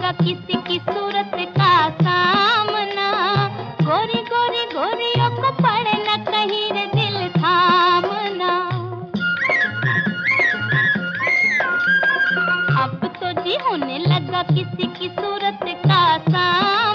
होगा किसी की सूरत का सामना। गोरी गोरी, गोरियों को पड़ना कहीं रे दिल थामना। अब तो जी होने लगा किसी की सूरत का सामना।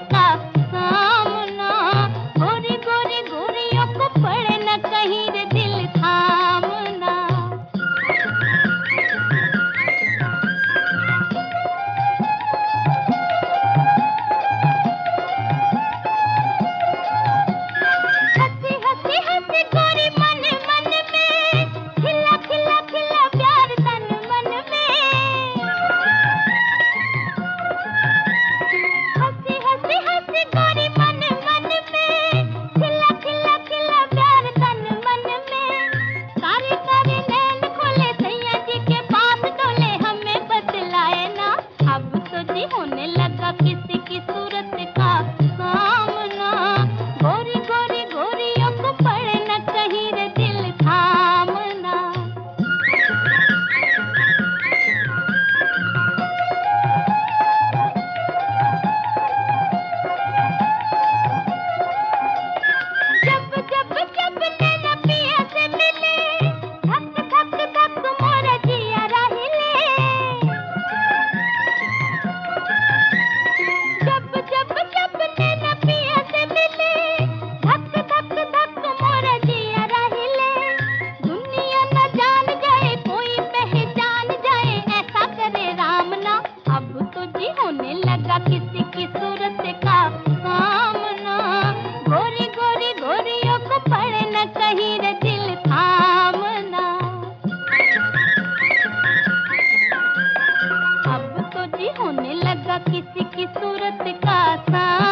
का की सूरत का सा